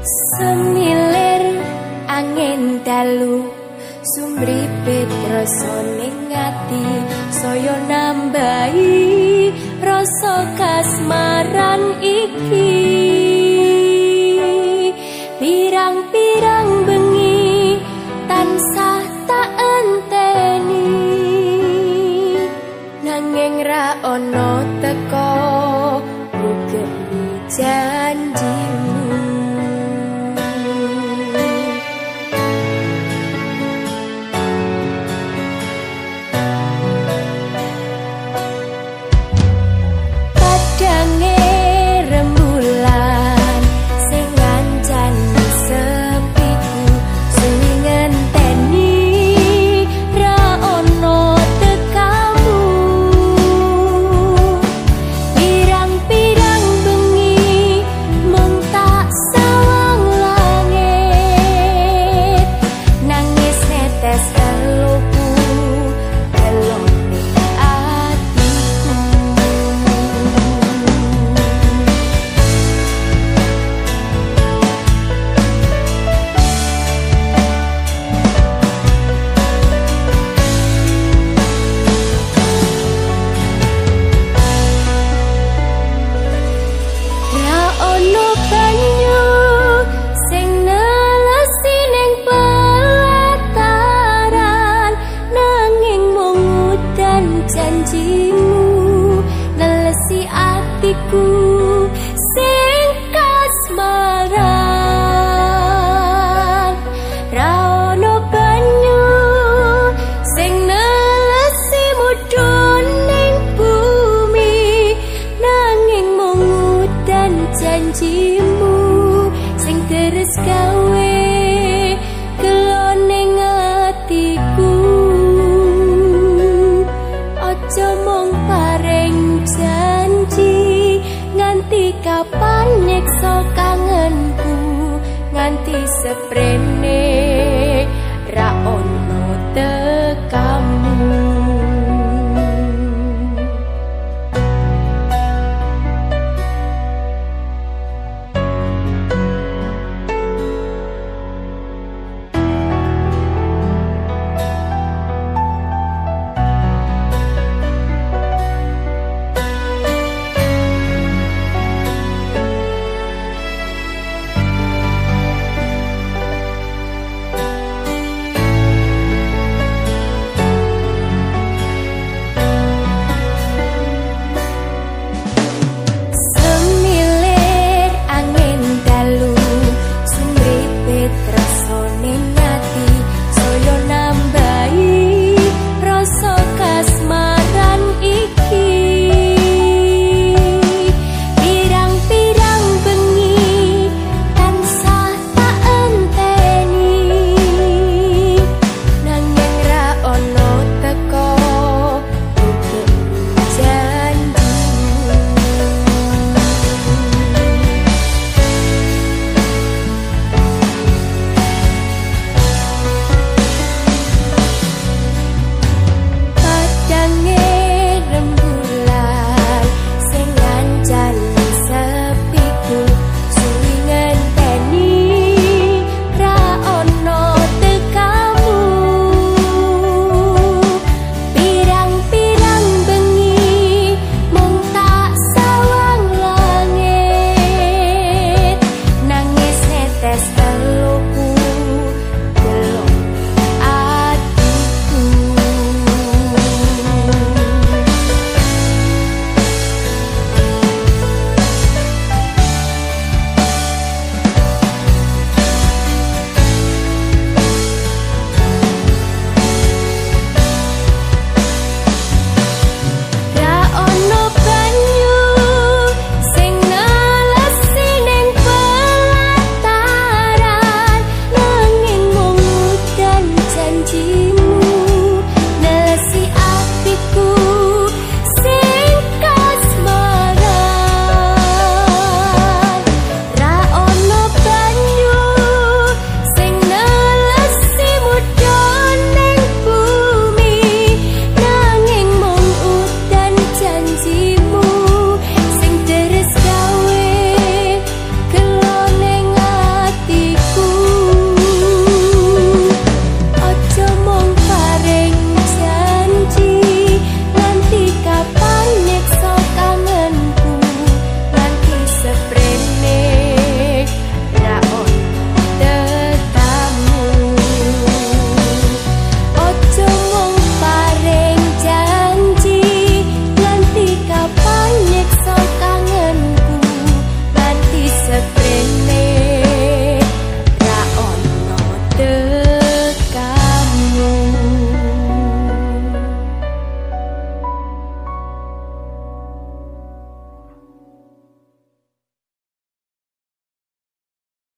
Semilir angin dalu Sumripe rasa ning ati saya nambahi rasa kasmaran iki. Pirang-pirang bengi tansah tak enteni nanging ra ono teko ugemi janji. Nganti seprene